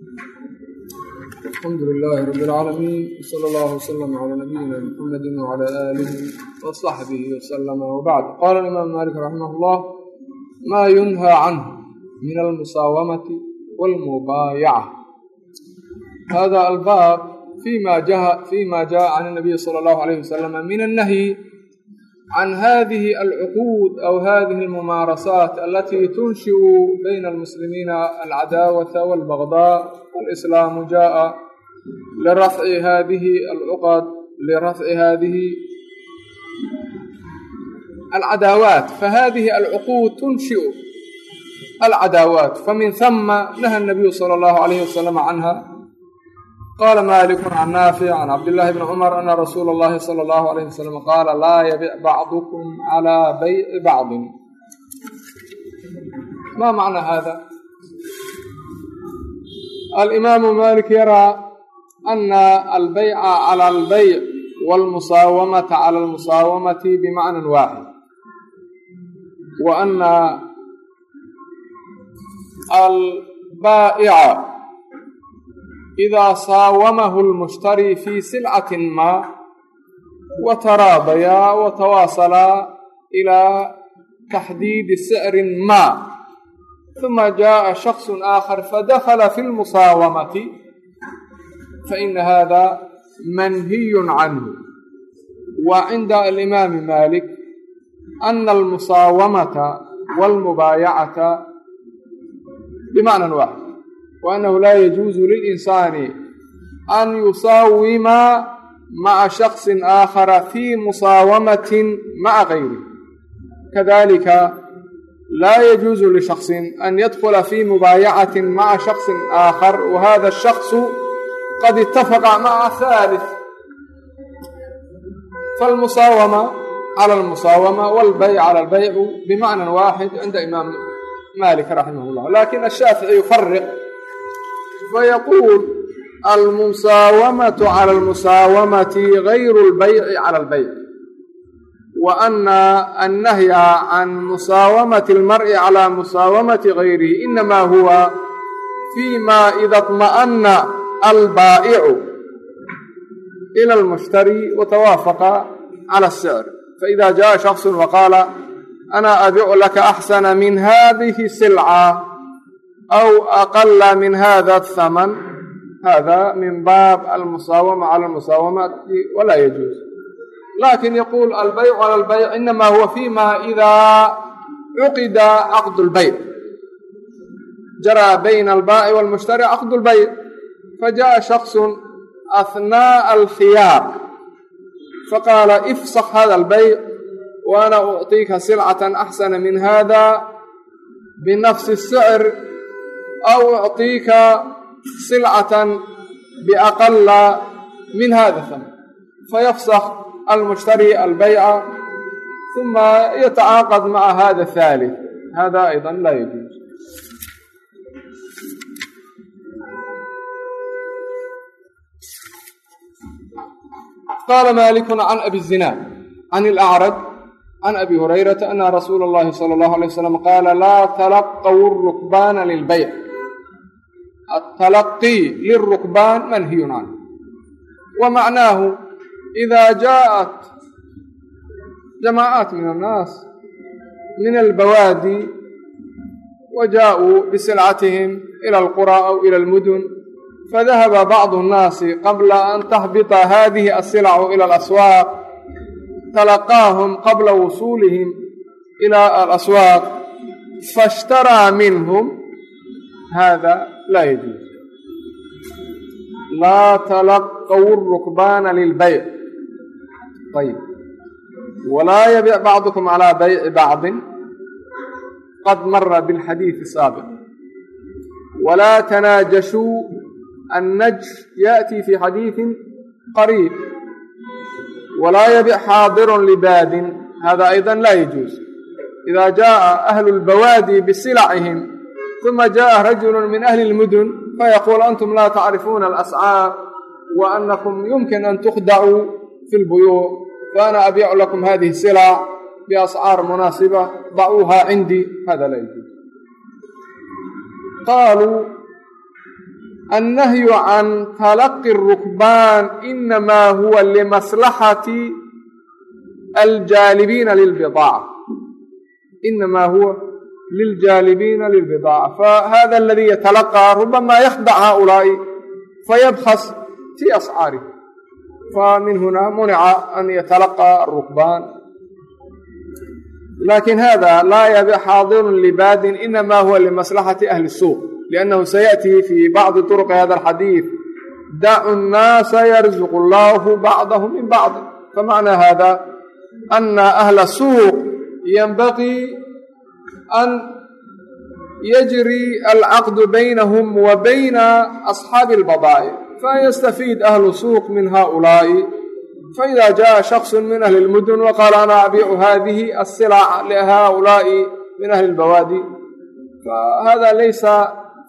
alxamdu lilaahi rabi اlcaalamiin wsala allahu wslama calaa nabiyina muxamedi wcala aalihi wasaxbihi waslama wbacd qaala alimaam malik raximah llah maa yunhaa canhu min almusaawamati walmubaayaca hada albaab fima jaa can اnabiyi sala allahu alayh wasalama min annahyi can hadihi alcuquud aw hadihi almumaarasaat alati tunshi'u bayna almuslimiina alcadaawata walbagdaa alislaamu jaءa lirafci hadihi alcuqad lirafci hadihi alcadaawaat fahadihi alcuquud tunshi'u alcadaawaat famin hama naha الnabiyu salى اllahu alayh wasalam canha qaala maaliku can naafic can cabdillaahi bni cumar ana rasuula allahi sala allahu alayh wasalam qaala laa yabic bacdukum calaa bayci bacdin maa macna hada alimaamu malik yaraa ana albayca cala albayc waalmusaawamata cala almusaawamati bimacnan waaxid wa ana albaa'ica idaa saawamahu lmushtari fii silcatin maa wa taraadayaa wa tawaasalaa ilaa taxdiidi sicrin maa uma jaءa shaksu aakhar fadakala fi lmusaawamati faina hada manhiyu canhu wa cinda alimaami malik ana almusaawamata walmubaayacata bimacnan waaxid waannahu laa yajuusu lilinsaani an yusaawima maca shaksin aakhara fii musaawamatin maca kayri kadalika laa yajuusu lishaksin an yadkula fii mubaayacatin maca shaksin aakhar wa hada ashaksu qad itafaqa maca haalif falmusaawama cala almusaawama walbayc cala albaycu bimacnan waaxid cinda imaam malik raximah llah laakiin ashaafici yufariq fayaquul almusaawamatu cala almusaawamati gayru lbayci cala albayc wa ana annahya can musaawamati almar'i cala musaawamati gayrihi inamaa huwa fii ma ida طma'ana albaa'icu ila almushtari watawaafaqa cala asicr faida jaءa shaksu waqaala ana abicu laka axsana min hadihi silca aw aqala min hada athaman hada min baab almusaawama cala almusaawamati walaa yajuuz lakin yaquul albaycu cala albayc inama huwa fima ida cuqida caqd lbayc jaraa bayna albaa'i walmushtari caqd lbayc fajaءa shaksu ahnaaءa alkhiyaar faqaala ifsak hada albayc wa ana ucطiika silcata axsana min hada binafsi الsicr aw ucطiika silcatan biaqala min hada thaman fayafsak almushtari albayca uma yatacaaqad maca hada thalith hada ayضa la yajuuz qala maliku can abi zinaad can alacraj can abi hurayrata ana rasuula اllahi salى اllahu alay waslam qaala laa talaqaw rukbana lilbayc التلقي للركبان منهي عنه ومعناه إذا جاءت جماعات من الناس من البوادي وجاءوا بسلعتهم إلى القرى أو إلى المدن فذهب بعض الناس قبل أن تهبط هذه السلع إلى الأسواق تلقاهم قبل وصولهم إلى الأسواق فاشترى منهم هذا laa yajuuz laa talaqaw rukbaana lilbayc ayb walaa yabic bacdukum calaa bayci bacdin qad mara bilxadiidi saabiq walaa tanaajashuu annajsh yaأtii fi xadiidin qariib walaa yabic xaadirun libaadin hada ayda laa yajuuz ida jaءa ahlu lbawaadi bisilacihim uma jaءa rajulu min ahli اlmudun fayaquul antum laa tacrifuuna alascaar wa anakum yumkin an tukhdacuu fi lbuyuuc faana abiicu lakum hadihi silaac biascaar munaasiba dacuuha cindii hada la yajuuz qaaluu النهي عن تلقي الركبان إنما هو لمصلحة الجالبين للبضاعة إنما هو للجالبين للبضاعة فهذا الذي يتلقى ربما يخدع هؤلاء فيبخس في أسعاره فمن هنا منع أن يتلقى الركبان لكن هذا لا يبيع حاضر لباد إنما هو لمصلحة أهل السوق لأنه سيأتي في بعض طرق هذا الحديث دعوا الناس يرزق الله بعضهم من بعض فمعنى هذا أن أهل السوق ينبغي أن يجري العقد بينهم وبين أصحاب البضائع فيستفيد أهل السوق من هؤلاء فإذا جاء شخص من أهل المدن وقال أنا أبيع هذه السلع لهؤلاء من أهل البوادي فهذا ليس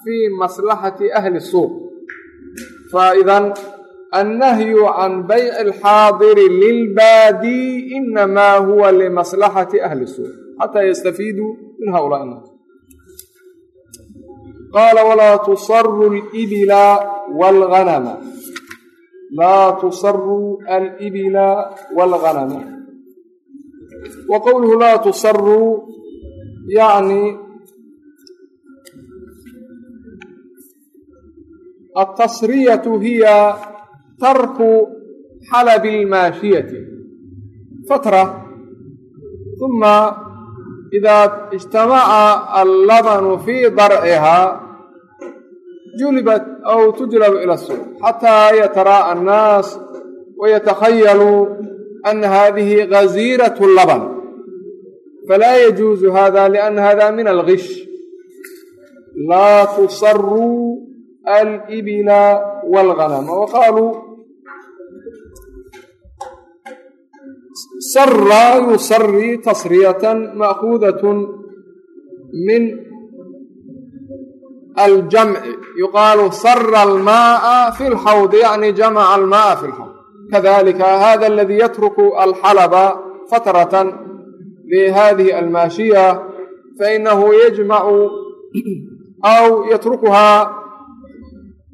في مصلحة أهل السوق فإذا النهي عن بيع الحاضر للبادي إنما هو لمصلحة أهل السوق حتى يستفيدوا min haulaai qaala walaa tusaru libila walghanama laa tusaru alibila walghanama wa qowluhu laa tusaru yani atasriyatu hiya tarku xalabi almaashiyati fatra uma idaa ijtamaca alladanu fii darcihaa julibat aw tujlabu ila suuq xataa yataraa'a annaas wayatakhayalu ana hadihi gaziirat laban falaa yajuuzu hada liana hada min algish laa tusaru alibila waalghanama waqaaluu saraa yusarii tasriyatan ma'kuudatun min aljamci yuqaalu sara almaaa fi lxawdi yani jamaca almaaa fi lxawd kadalika hada aladii yatruku alxalaba fatratan lihadihi almaashiya fainahu yajmacu aw yatrukuhaa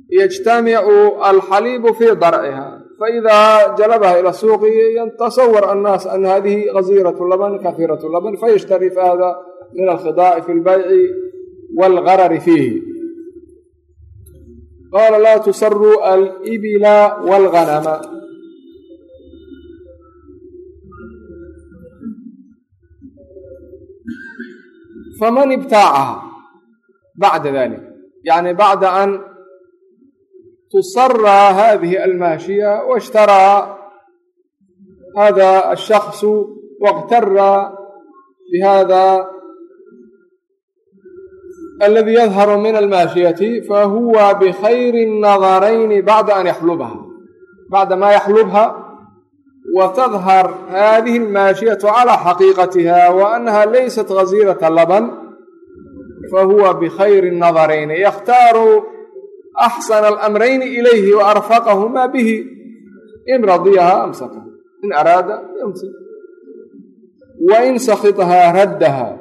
yajtamicu alxaliibu fi darciha faidaa jalabaha ila suuqi yatasawar annaas ana hadihi gasiiratu laban kafiiratu laban fayashtarii fahada min alkhidaa'i fi lbayci waalgarari fiihi qaala laa tusaruu alibila walganama faman ibtaacaha bacda dalik yani bacda an تصرى هذه الماشية واشترى هذا الشخص واغتر بهذا الذي يظهر من الماشية فهو بخير النظرين بعد أن يحلبها بعد ما يحلبها وتظهر هذه الماشية على حقيقتها وأنها ليست غزيرة اللبن فهو بخير النظرين يختار axsana alamrayni ilayhi wa arfaqahumaa bihi in radiyahaa amsaka in araada yamsik wa in sakitahaa raddahaa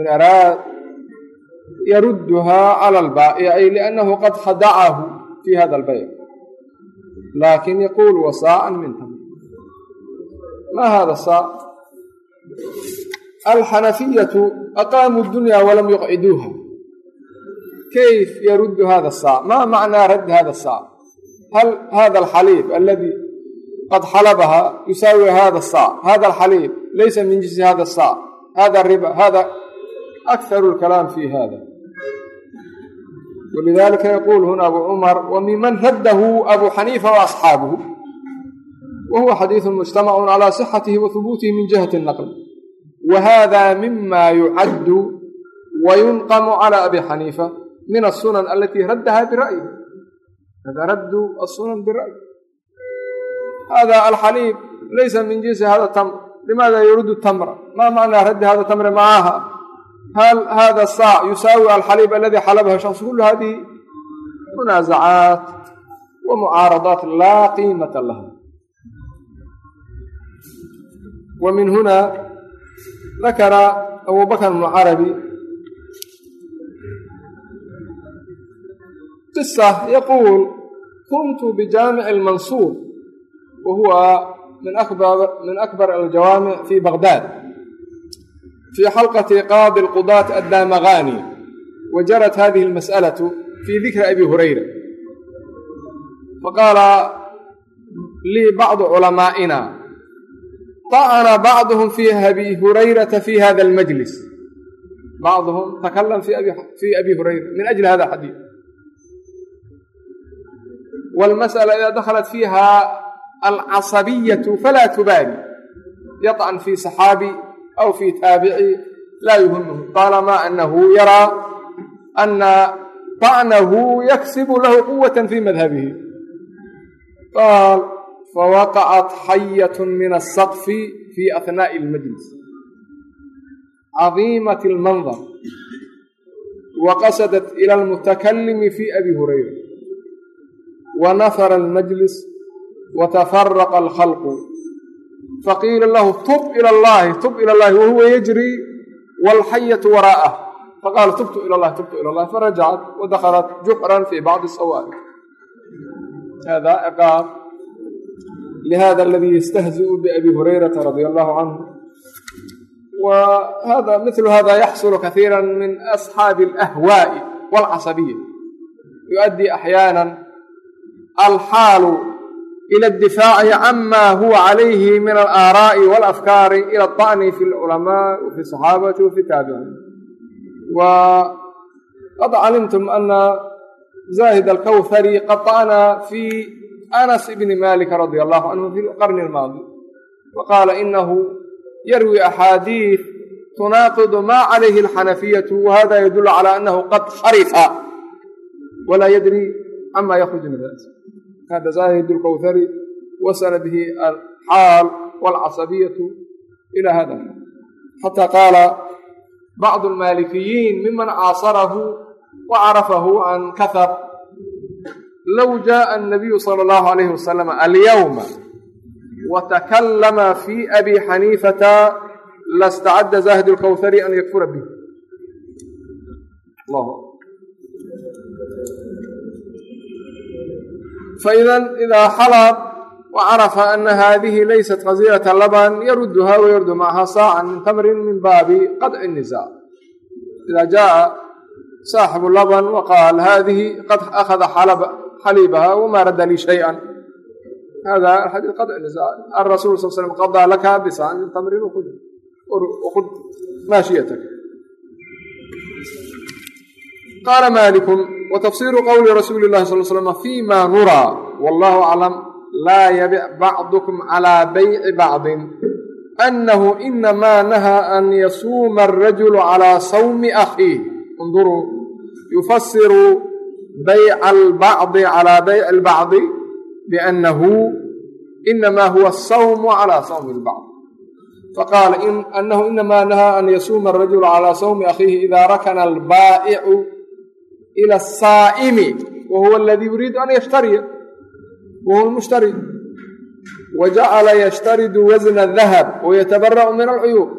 in araad yarudduhaa cala albaa'i ay liannahu qad khadacahu fii hada albayc laakin yaquul wasaacan min tam maa hada saa alxanafiyatu aqaamu dunya walam yuqciduuha kayf yaruddu hada saa maa macnaa radd hada saa hal hada alxaliib aladii qad xalabaha yusaawi hada saa hada alxaliib laysa min jinsi hada saa hada riba hada akharu lkalaam fi hada walidalika yaquul huna abu cumar wamiman raddahu abu xaniifa waasxaabuhu wa huwa xadiidu mujtamacun calaa sixatihi wa hubuutihi min jihati naql wa hada mima yucaddu wayunqamu calaa abi xaniifa min asunan alatii raddahaa bira'yi raddu asunan bira'yi hada alxaliib laysa min jinsi hada tamr limaada yuridu tamra maa macnaa raddi hada tamre maaha hal hada saac yusaawi alxaliib aladii xalabaha shaks kulu hadihi munaazacaat wa mucaaradaat laa qiimata laha wa min huna dakara abubakr bnu carabi qisa yaquul kuntu bijaamici almansuur wa huwa min akbar aljawaamic fi baghdad fii xalqati qaadi alqudaat addaamagaani wa jarat hadihi almas'alatu fii dikri abi hurayra faqaala lii bacdu culamaa'ina طacna bacduhum fi abi hurayrata fi hada almajlis bacduhum takalam fi abi hurayra min ajli hada alxadiid wاlmasأla ida dakhalat fiiha alcaصabiyaة falaa tubaali yaطcan fi صaxaabi aw fi taabici laa yuhimhu طaalama anahu yaraa ana طacnahu yaksibu lahu quwaة fi madhabihi qaal fawaqacat xayat min الsaqfi fi ahnaaءi اlmajlis cadiimat اlmandar waqasadat ilى اlmutakalimi fi abi hurayra wanafara اlmajlis watafaraqa alkhalqu faqiila lahu tub ila allahi tub ila allahi wahuwa yajri wاlxayatu waraa'ah faqaala tubtu ila allahi tubtu ila allahi farajacat wadakhalat juxran fi bacdi sawaari hada ciqaab lihada aladi yastahzi'u biabi hurayrata radia allahu canhu wa hada mithlu hada yaxsulu kahiira min asxaabi alahwaa'i walcasabiya yuؤaddi axyaana alxaalu ila addifaaci cama huwa calayhi min alaaraa'i walafkaari ila aطacni fi lculamaa wafi saxaabati wafi taabiciin wa qad calimtum ana zaahid alkawhari qad طacna fi anas ibni malika radia allahu canhu fi lqarni almaadi. Wa qaala inahu yarwi axaadiid tunaaqidu ma calayhi alxanafiyatu wahada yadulu cala anahu qad sharifa walaa yadri cama yakruju min ras hada zaahid lkawhari wasala bihi alxaal walcasabiyatu ila hada xata qaala bacdu almaalikiyiin miman caasarahu wa carafahu can kahar low jaءa الnabiyu salى اllahu alayhi wasalam alyawma watakallama fi abi xaniifata lastacadda zaahid اlkawhari an yakfura bih faidan idaa xalaad wa carafa ana haadihi laysat qasiirata laban yaruduhaa wayardu macaha saacan min tamrin min baabi qadci nisaa idaa jaaa saaxibu laban wa qaal haadihi qad akhada xaliibaha wamaa radda lii shayئan hada xadii qadci nisaa arasuul sal slm qadaa laka bisaan min tamrin wqud maashiyataka qaala maaliku maalikum watafsiru qowli rasuuli llahi sal slm fima nuraa wallahu aclam laa yabic bacdukum calaa bayci bacdin anahu inamaa nahaa an yasuuma alrajulu calaa sawmi akhiih induruu yufasiru bayca albacdi calaa bayci albacdi biannahu inamaa huwa asawmu calaa sawmi albacd faqaala anahu inamaa nahaa an yasuuma alrajulu calaa sawmi akhiihi idaa rakana albaa'icu ila asaa'imi wa huwa aladii yuriidu an yashtariya wa huwa lmushtari wa jacala yashtaridu wasna adahab wayatabara'u min alcuyuub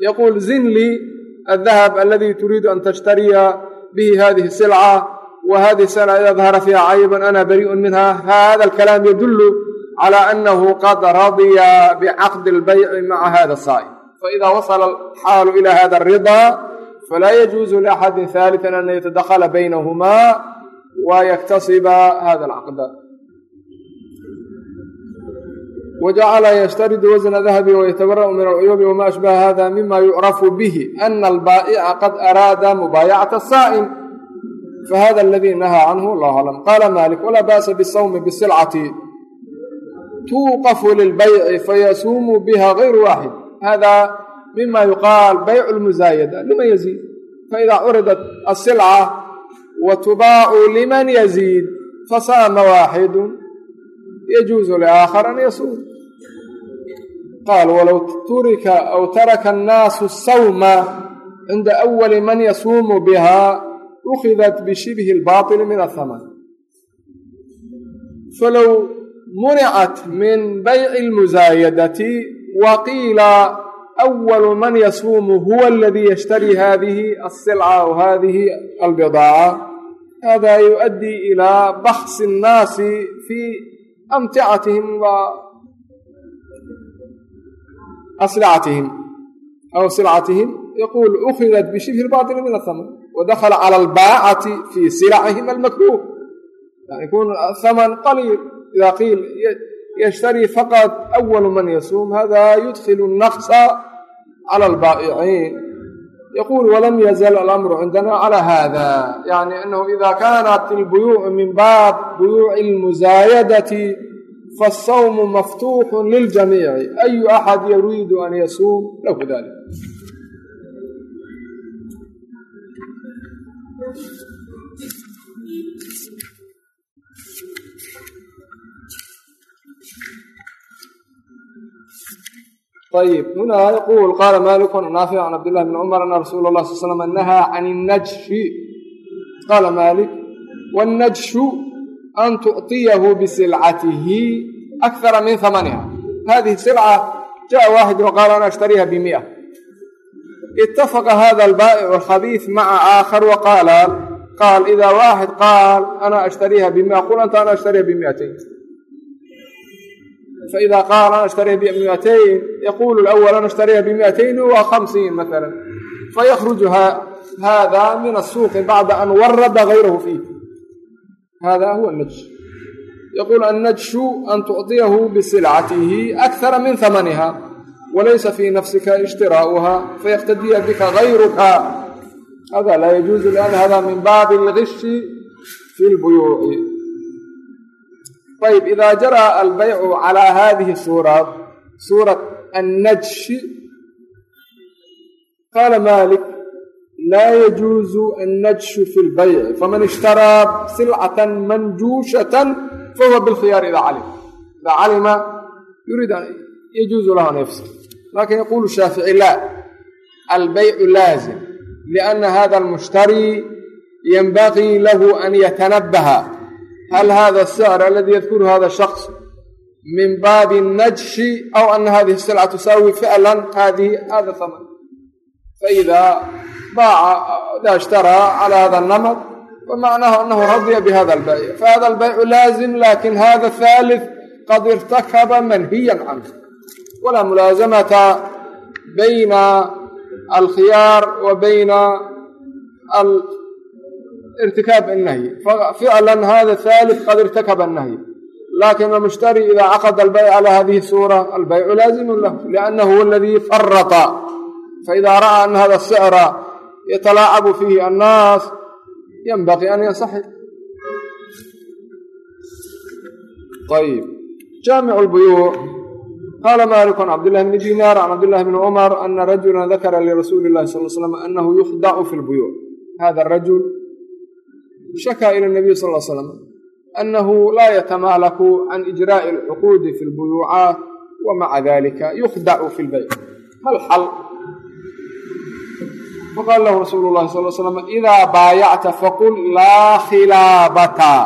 yaquul zin lii aldahab aladii turiidu an tashtariya bihi hadihi silca wa hadihi silca ida dahara fiiha cayban ana barii'un minha hada alkalaam yadulu cala anahu qad radiya bicaqdi albayci maca hada asaa'im faida wasala alxaalu ila hada alridaa falaa yajuuzu liaxadin haalitan an yatadakhala baynahumaa wa yaktasiba hada alcaqda wajacala yashtaridu wasna dahabi wayatabara'u min alcuyuubi wama ashbaha hada mima yucrafu bihi ana albaa'ica qad araada mubaayacata asaa'im fahada aladii nahaa canhu allahu aclam qaala malik walaa ba'sa bisawmi bisilcati tuuqafu lilbayci fayasuumu biha gayru waaxid hada mima yuqaal baycu lmusaayada liman yaziid faidaa curidat asilca wa tubaacu liman yaziid fasaama waaxidun yajuusu liaakhar an yasuum qaal walow turika aw taraka annaasu sawma cinda awali man yasuumu bihaa ukhidat bishibhi lbaطili min ahaman falow municat min bayci lmusaayadati wa awalu man yasuumu huwa aladii yashtari hadihi alsilca aw hadihi albidaaca hada yuؤdii ilىa baksi الnaasi fii amticatihim wa aslacatihim aw silcatihim yaqul ukhidat bishibhi اlbaطili min aلhamn wadakla calى اlbaacati fii silacihim almakruh yani kun thaman qaliil ida qiil yashtarii faqad أwl man yasuum hada yudkil الnaqsa calى اlbaa'iciin yquل وlm yزل الأمر عindna عlى hذا يعني أنه إذا kانت البيوع min bاb بيوع المزايدة فالصوم مفتوح للجميع أي أحد يريد أن يصوم له ذلك ayb huna yaqul qaala maliku naafic can cabdillahi bni cumar ana rasuula lah sal slam nahaa can innajshi qaala malik wannajshu an tucطiyahu bisilcatihi akara min hamaniha hadihi silca jaءa waaxid waqaala ana ashtariiha bimia itafaqa hada albaa'icu alkhabiis maca aakhar waqaala qaal ida waaxid qaal ana ashtariiha bimia qul anta ana ashtariiha bimiatayn faida qaala ana ashtariha bimiatayn yaqulu lawal ana ashtariha bimiatayn wa hamsiin maala fayakruju hada min asuuqi bacda an warada gayrahu fiih hada huwa najsh yaqul annajshu an tucطiyahu bisilcatihi akara min hamaniha walaysa fi nafsika ishtiraa'uha fayaktadiya bika gayruka hada laa yajuuzu lian hada min baabi algishi fi lbuyuuci ayb ida jara albaycu calaa hadihi suura suurat annajshi qaala malik laa yajuuzu annajshu fi lbayci faman ishtaraa silcatan manjuushatan fahuwa bilkhiyaar ida calima ida calima yuriid yajuuzu lahu an yafsil laakiin yaqulu shaafici la. Albaycu laazim liana hada almushtari yanbagii lahu an yatanabaha hal hada asicr aladi yadkuru hada shaks min baabi najshi aw ana hadihi silca tusaawi ficlan hadihi hada haman faida baaca ishtaraa cala hada namad famacnahu anahu radiya bihada albayc fahada albaycu laazim laakiin hada thalith qad irtakaba manhiya canhu walaa mulaazamata bayna alkhiyaar wa bayna irtikaab annahyi ficlan hada thalith qad irtakaba annahyi laakiin almushtari ida caqada albayc cala hadihi suura albaycu laazimu lahu liannahu huwa aladii farata faida ra'aa ana hada sicra yatalaacabu fiihi annaas yanbaqii an yansaxib ayb jaamicu lbuyuuc qaala maliku can cabdillahi bni dinaar can cabdillahi bni cumar ana rajula dakara lirasuuli llahi sal l slam anahu yukhdacu fi lbuyuuc hada rajul shakaa ila nabiy sal slam annahu laa yatamaalaku can ijraa'i alcuquudi fi lbuyuucaat wa maca dalika yukhdacu fi lbayc mal xal faqaala lahu rasuulu llahi sal slam idaa baayacta faqul laa khilaabata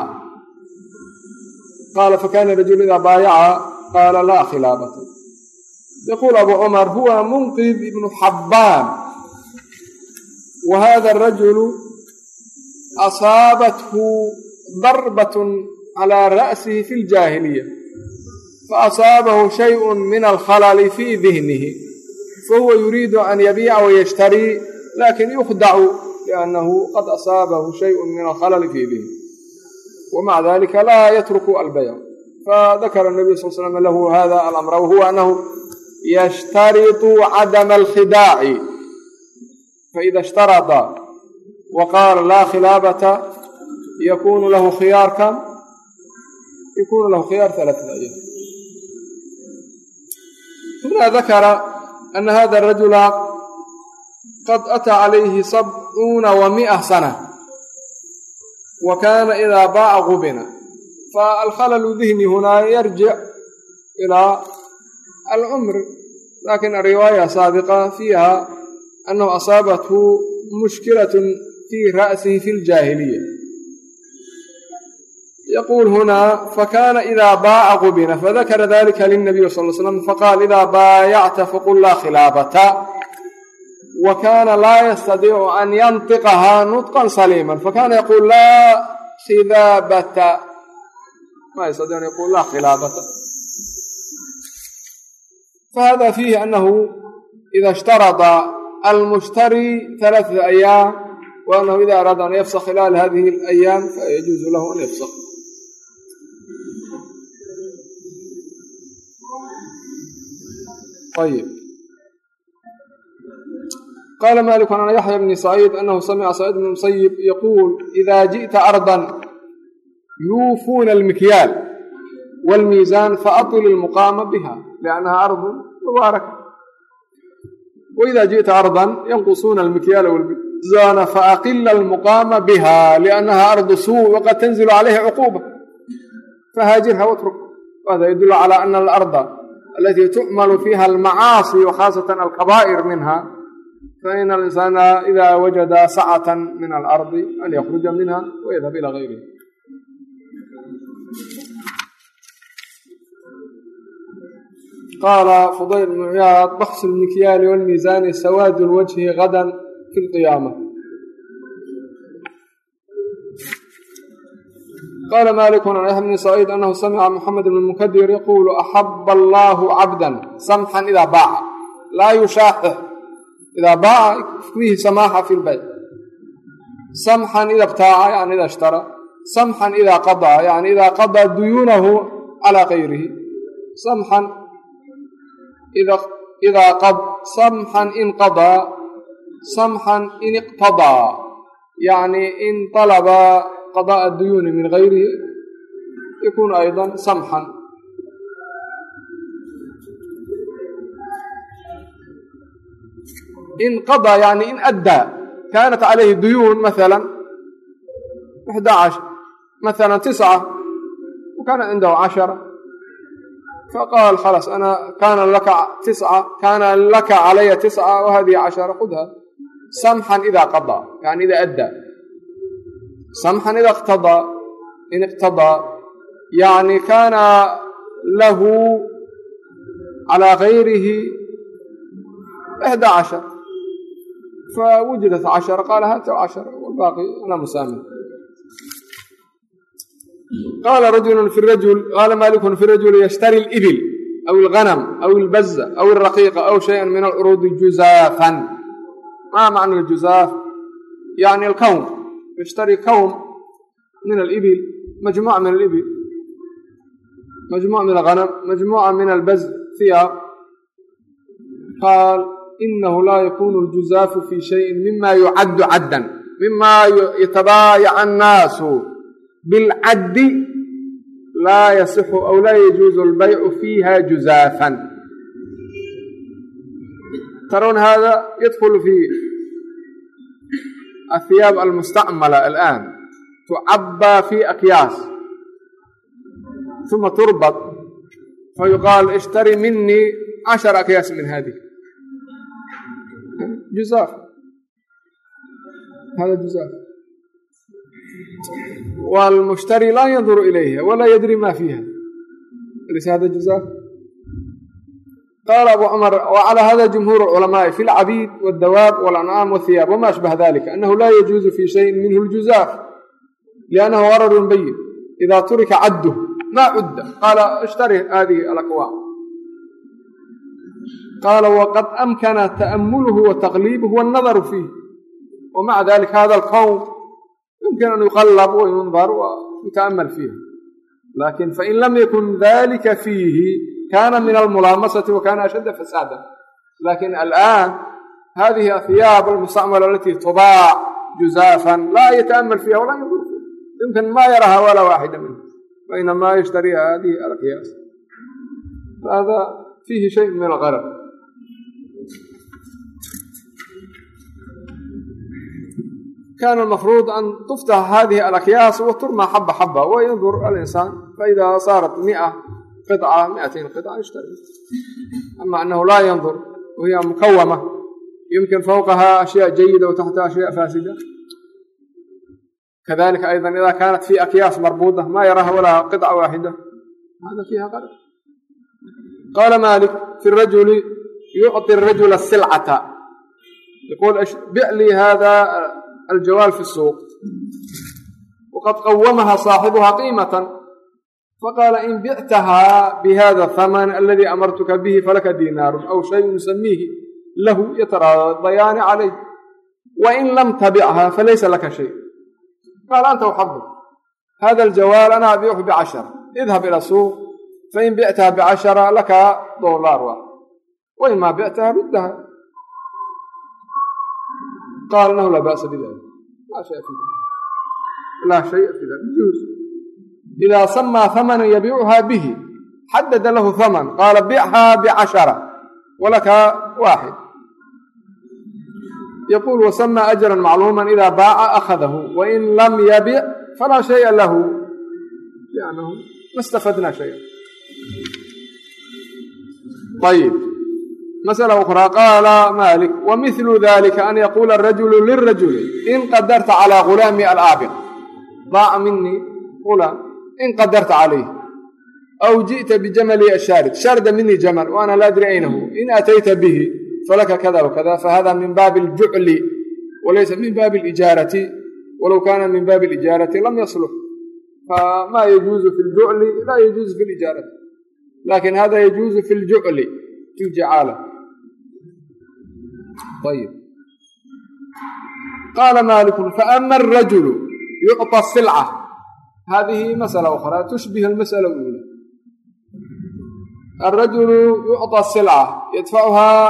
qaala fakana rajul idaa baayaca qaala laa khilaabata yaquul abu cumar huwa munqid ibnu xabbaan wa hada rajulu asaabathu darbatun calaa ra'sihi fi ljaahiliya faasaabahu shayun min alkhalali fii dihnihi fahuwa yuriidu an yabiica wayashtarii laakiin yukhdacu liannahu qad asaabahu shayun min alkhalali fii dihni wamaca dalika laa yatruku albayc fadakara nabiy sal slam lahu hada alamra wahuwa anahu yashtariطu cadama alkhidaaci faida ishtarada wa qaala laa khilaabata yakunu lahu khiyaar kam yakunu lahu khiyaar alaaثata ayam huna dakara ana hada rajula qad ataa calayhi sabcuuna wa mi'a sana wa kana idaa baaca gubina faalkhalalu dihni hunaa yarjic ilaa alcumri laakiin ariwaaya saabiqa fiiha anahu asaabathu mushkilatun fii ra'sihi fi ljaahiliya yaquul hunaa fakana idaa baaca qubina fadakara dalika lilnabiy sal l slam faqaal idaa baayacta faqul laa khilaabata wa kaana laa yastadiicu an yantiqahaa nutqan saliiman fakana yaquul laa khidaabata ma yastadiic an yaqul laa khilaabata fahada fiihi anahu ida ishtarada almushtari ثalaaثata ayaam wa anahu ida araada an yafsakh khilaal hadihi اlayaam fayajuuzu lahu an yafsakh ayb qala maliku an yaxya bni saciid anahu samica saciid bn musayib yaquul ida jiئta arda yuufuuna almikyaal wاlmiizaan faaطil اlmuqaama biha liannaha ardu mubaaraka waida jiئta arda yanqusuuna almikyaala wاlmiizaana faaqila almuqaama biha liannaha ardu suu waqad tanzilu calayha cuquba fahaajirha watruk wahada yadulu calى ana alarda alati tucmalu fiiha almacaasi wakhaasatan alkabaa'ir minha faina alinsana ida wajada sacata min alardi an yakruja minha wayadhab ila gayriha qaala fudayl bnu ciyaad baksu lmikyaali walmiisaani sawaadu lwajhi gadan fi lqiyaama qala maliku an yaxya bni saciid anahu samica muxamed bn munkadir yaquulu axaba allahu cabda samxan ida baaca laa yushaaxix ida baaca fiihi samaaxa fi lbayc samxan ida btaaca yani ida ishtara. Samxan ida qadaa yani ida qadaa duyuunahu calaa gayrihi samxan idaa qad samxan in qadaa samxan in iqtadaa yani in alaba qadaa'a duyuuni min gayrihi yakun aydan samxan inqadaa yani in addaa kaanat calayhi duyuun maala ixda cashar maala tisca wa kaana cindahu cashara faqaal khalaas ana kaana laka tisca kaana laka calaya tisca wahadihi cashara khudha samxan ida qadaa yani ida addaa samxan ida iqtadaa in iqtadaa yani kaana lahu calaa gayrihi ixda cashar fawujidat cashara qaala hata cashara wbaaqi ana musaamin qaala rajulu fi rajul qaala malikun fi rajuli yashtari libil aw alganam aw albaza aw alraqiiqa aw shaya min alcuruudi juzaafan ma macna aljuzaaf yani alkawm yashtari kawm min alibil majmuca min alibil majmuca min alganam majmuca min albaz hiyaab qaal inahu laa yakunu اljuzaafu fi shayin mima yucaddu caddan mima yatabaayaca annaasu bilcaddi laa yasixu aw laa yajuuzu albaycu fiiha juzaafan taroon hada yadkulu fi ahiyaab almustacmala alaan. Tucabbaa fi akyaas. Uma turbad. Fayuqaal ishtari minii cashar akyaas min hadihi juzaaf. Hada juzaaf. Wاlmushtari laa yanduru ilayha walaa yadri ma fiiha. Alaysa hada juzaaf qaala abu cumar wacalaa hada jumhuur culamaai fi lcabiid wadawaab walancaam wthiyaab wama ashbaha dalika anahu laa yajuuzu fi shayin minhu ljuzaaf liannahu qararun bayin ida turika cadduh maa cudda qaala ishtari haadihi alakwa qaala waqad amkana ta'amulhu wataqliibh wannadaru fiih wmaca dalik hada alqowm yumkin an yuqallab wa yundar wa yuta'amal fiih laakiin fain lam yakun dalika fiihi kana min almulaamasati wa kana ashadda fasaada laakiin alaan hadihi ahiyaab almustacmala alatii tubaac juzaafan laa yata'amal fiiha walaa yandur fiiha yumkin maa yaraha walaa waaxida minha wainamaa yashtariha hadihi alqiyaas hada fiihi shay min algarab kan mafruud an tuftaxa hadihi alakyaas wa turma xaba xaba wayandur alinsaan faida saarat mia قطعة مئتين قطعة يشتري أما أنه لا ينظر وهي مكومة يمكن فوقها أشياء جيدة وتحتها أشياء فاسدة كذلك أيضا إذا كانت في أكياس مربوطة ما يراها ولا قطعة واحدة هذا فيها غلط قال مالك في الرجل يعطي الرجل السلعة يقول بع لي هذا الجوال في السوق وقد قومها صاحبها قيمة faqaala in bictahaa bihada haman aladii amartuka bihi falaka diinaarun aw shayun nusamiihi lahu yataraadayaani calayh wain lam tabichaa falaysa laka shay qaala anta uxabuk hada aljawaal ana abiicu bicashara idhab ila suuq fain bictaha bicashara laka dolaar wa wainmaa bictaha ruddaha qaala lahu laa ba'sa bidalik laa shaya fi dalik idaa samaa hamanan yabiicuhaa bihi xadada lahu haman qaala bichaa bicashara walaka waaxid yaquul wasama ajran macluuman idaa baaca akhadahu wain lam yabic falaa shaya lahu liannahu ma stafadna shaya ayib masأla ukhraa qaala malik wamiثlu dalika an yaquula arajulu lirajuli in qadarta calaa gulaami alaabiq baaca minii ulam in qadarta calayh aw ji'ta bijamalii ashaarid shaarida minii jamal waana laa adri aynahu in atayta bihi falaka kada wakada fahada min baabi aljucli walaysa min baabi alijaarati walow kaana min baabi alijaarati lam yaslux famaa yajuuzu fi ljucli laa yajuuzu fi lijaarati laakin hada yajuuzu fi ljucli fi jacaala ayb qaala maaliku faama arajulu yucطa silca hadihi masla ukhraa tushbih masala uula arajulu yucطى silca yadfacuhaa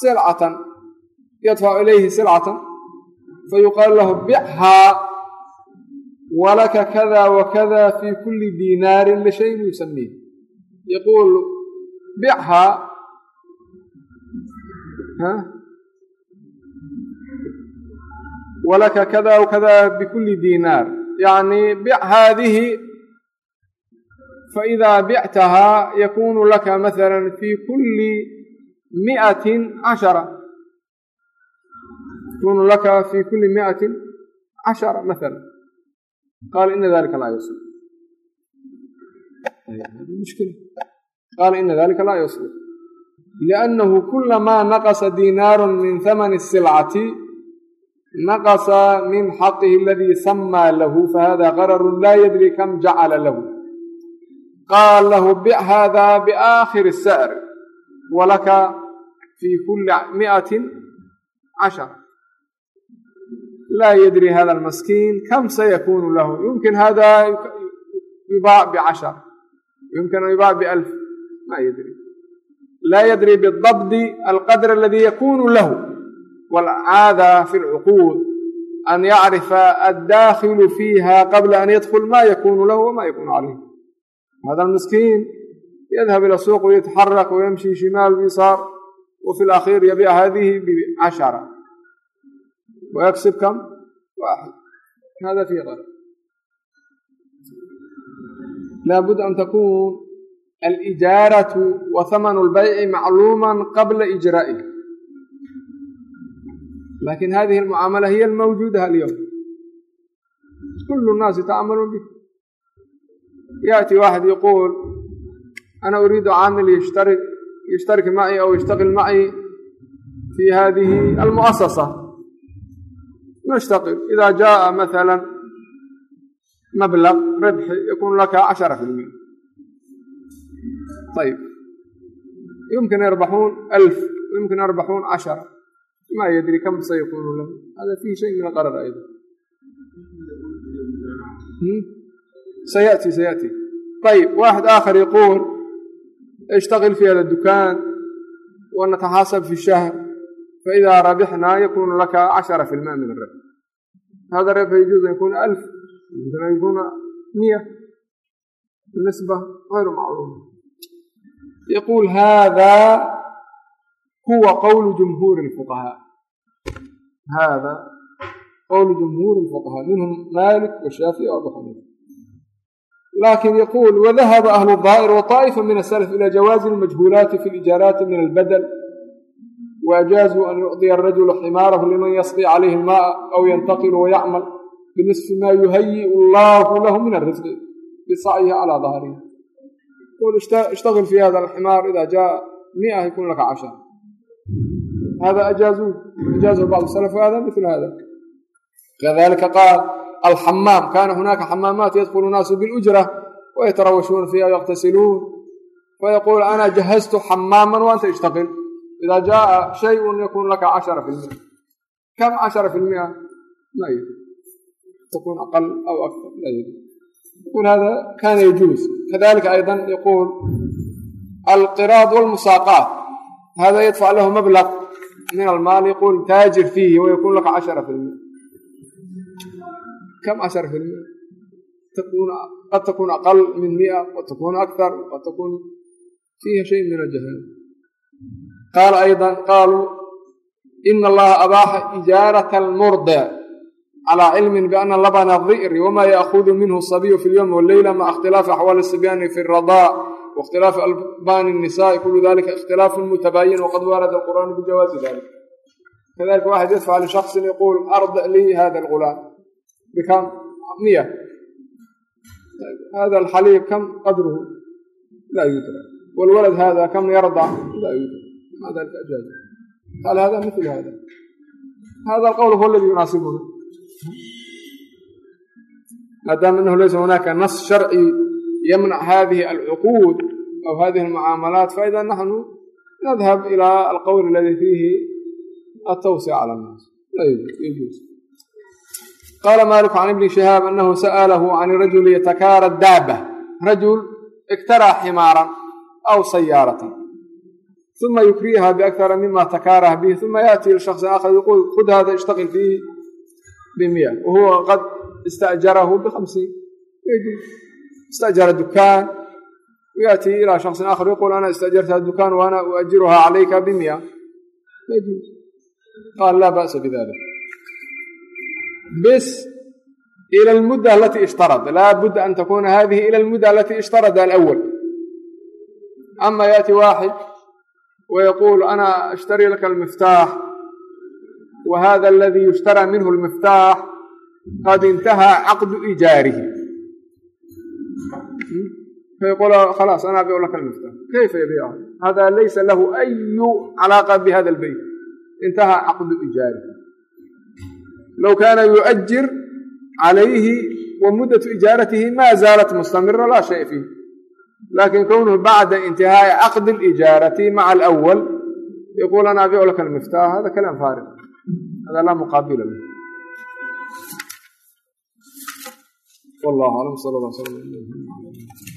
silcatan yadfacu ilayhi silcatan fayuqaalu lahu bichaa walaka kada wakada fi kuli diinaarin lishayin yusamiih yaquul bichaa walaka kada wakada bikuli diinaar يقول بعها ها ولك كذا وكذا بكل دينار يعني بع هذه فإذا بعتها يكون لك مثلا في كل مئة عشرة يكون لك في كل مئة عشرة مثلا قال إن ذلك لا يصلح هذه مشكلة قال إن naqasa min xaqihi aladii samaa lahu fahada qararun laa yadri kam jacala lahu qaal lahu bic hada biaakhiri sacr walaka fii kuli miati cashara laa yadri hada almaskiin kam sayakunu lahu yumkin hada yubaac bcashara yumkin an yubaac balf ma yadri laa yadri bidabdi alqadr aladii yakunu lahu بألف ما يدري لا يدري بالضبط القدر الذي يكون له والعادة في العقود أن يعرف الداخل فيها قبل أن يدخل ما يكون له وما يكون عليه هذا المسكين يذهب إلى السوق ويتحرك ويمشي شمال ويسار وفي الأخير يبيع هذه بعشرة ويكسب كم؟ واحد هذا فيه غرض لابد أن تكون الإجارة وثمن البيع معلوما قبل إجرائه لكن هذه المعاملة هي الموجودة اليوم كل الناس يتعاملون به يأتي واحد يقول أنا أريد عامل يشترك يشترك معي أو يشتغل معي في هذه المؤسسة نشتغل إذا جاء مثلا مبلغ ربح يكون لك عشرة في المئة طيب يمكن يربحون ألف ويمكن يربحون عشرة ما يدري كم سيكون له هذا فيه شيء من الغرر أيضا سيأتي سيأتي طيب واحد آخر يقول اشتغل في هذا الدكان ونتحاسب في الشهر فإذا ربحنا يكون لك عشرة في الماء من الربح هذا الربح يجوز أن يكون ألف يمكن أن يكون مئة النسبة غير معلومة يقول هذا هو قول جمهور الفقهاء هذا قول جمهور الفقهاء منهم مالك والشافعي وأبو حنيفة لكن يقول وذهب أهل الظاهر وطائفة من السلف إلى جواز المجهولات في الإجارات من البدل وأجازوا أن يعطي الرجل حماره لمن يسقي عليه الماء أو ينتقل ويعمل بنصف ما يهيئ الله له من الرزق بسعيه على ظهره hada ajaazu ajaazahu bacdu salaf hada milu hada kadalika qaal alxamaam kana hunaaka xamaamaat yadkulu naasu biاlujra wayatarawashuuna fiha yaktasiluun fayaquul ana jahaztu xamaaman waanta ishtaqil ida jaaa shayun yakunu laka cashara fi lmia kam cashara fi lmia ma takun aqal aw akar يقول هذا كان يجوز. كذلك أيضا يقول القراض والمساقات. هذا يدفع له مبلغ min almaaliqun taajir fiihi wayakun laka cashara filmi kam cashara filmi qad takun aqal min mia qad takun akar qad takun fiiha shay min ajahaan qaala ayda qaaluu ina allaha abaaxa ijaarata almurda calى cilmi biana labana di'ri wama yaakudu minhu sabiyu fi lyowm waleyla ma ikhtilaafi axwaali sibyani fi radaa wاkhtilaafi albani الnisaءi kulu dalika اkhtilaafu mutabayin wqad warada اlqur'an bijawaazi dalika kadalika waxaad yadfac lishaksin yaquul arda lii hada اlgulaam bikam miya hada alxaliib kam qadruhu laa yudra wاlwalad hada kam yarda laa yudra ma dalika ajaaza qaal hada mil hada hada alqowl huwa aladi yunaasibuna maadaama anahu laysa hunaka nas sharci yamnac hadihi alcuquud aw hadihi almucaamalaat faida naxnu nadhab ila alqowl aladi fiihi altawsic cala annaas qaala malik can ibni shihaab anahu sa'alahu can rajuli yatakaara daaba rajul iktaraa ximaaran aw sayaaratan uma yukriha biakara mima takaaraha bihi uma yaأti lishaksin aakhar yaqul khud hada ishtaqil fiihi bimiya wahuwa qad istajarahu bihamsiin istajara dukaan yaأti ilaa shaksin aakhar yaqul ana istajarta dukaan waana uajiruha calayka bimiya qaal laa ba'sa bidalik bis ila almudda alati ishtarada laa budda an takuna hadihi ila almudda alati ishtarada alأwl ama yaأti waaxid ويقول أنا أشتري لك المفتاح وهذا الذي يشترى منه المفتاح قد انتهى عقد khalaas anaa be la kala miftaa kayfa yabiicahu hada laysa lahu ayu calaaqa bihada albeyt intahaa caqdu ijaari low kaana yuajir calayhi wa muddatu ijaaratihi maa zaalat mustamira laa shaya fiih laakin kownuhu bacda intihaai caqdi lijaarati maca alawal yaquul anaa be la kala miftaa hada kalaam faarid hada laa muqaabila lah أعلم صلى الله عليه وسلم